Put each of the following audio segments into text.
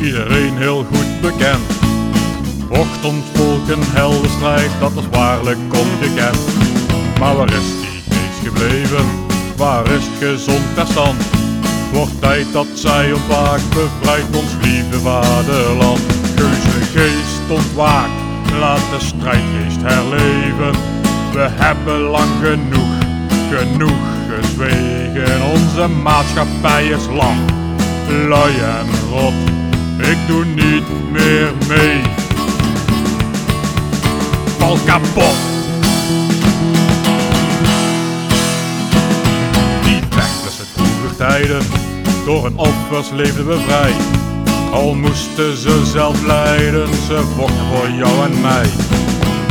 iedereen heel goed bekend. Ochtendvolk een heldenstrijd, dat is waarlijk ongekend. Maar waar is die geest gebleven? Waar is gezond verstand? Wordt tijd dat zij ontwaakt, bevrijdt ons lieve vaderland. Geuze geest ontwaakt, laat de strijdgeest herleven. We hebben lang genoeg, genoeg gezwegen. Onze maatschappij is lam, lui en rot. Ik doe niet meer mee. Val kapot. Die vechters uit vroeger tijden, door hun offers leefden we vrij. Al moesten ze zelf lijden, ze vochten voor jou en mij.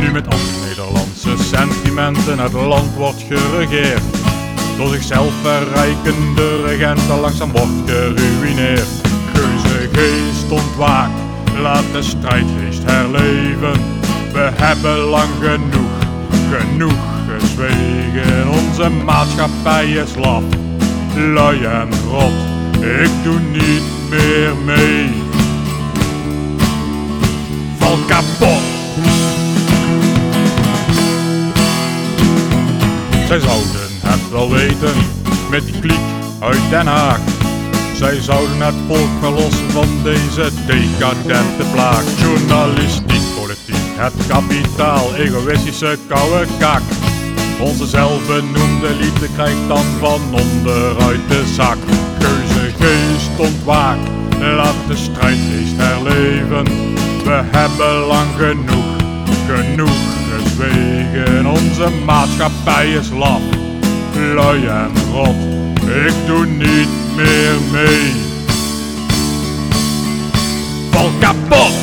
Nu met anti-Nederlandse sentimenten het land wordt geregeerd. Door zichzelf verrijkende regenten langzaam wordt geruineerd. Geuze geest ontwaakt, laat de strijdgeest herleven. We hebben lang genoeg, genoeg gezwegen. Onze maatschappij is laf, lui en rot. Ik doe niet meer mee. Val kapot. Zij zouden het wel weten met die kliek uit Den Haag. Zij zouden het volk verlossen van deze decadente plaag. Journalistiek, politiek, het kapitaal, egoïstische koude kaak. Onze zelfbenoemde liefde krijgt dan van onderuit de zak. Keuze geest ontwaakt, laat de strijdgeest herleven. We hebben lang genoeg, genoeg gezwegen. Onze maatschappij is laf, lui en rot. Ik doe niet meer mee. Val!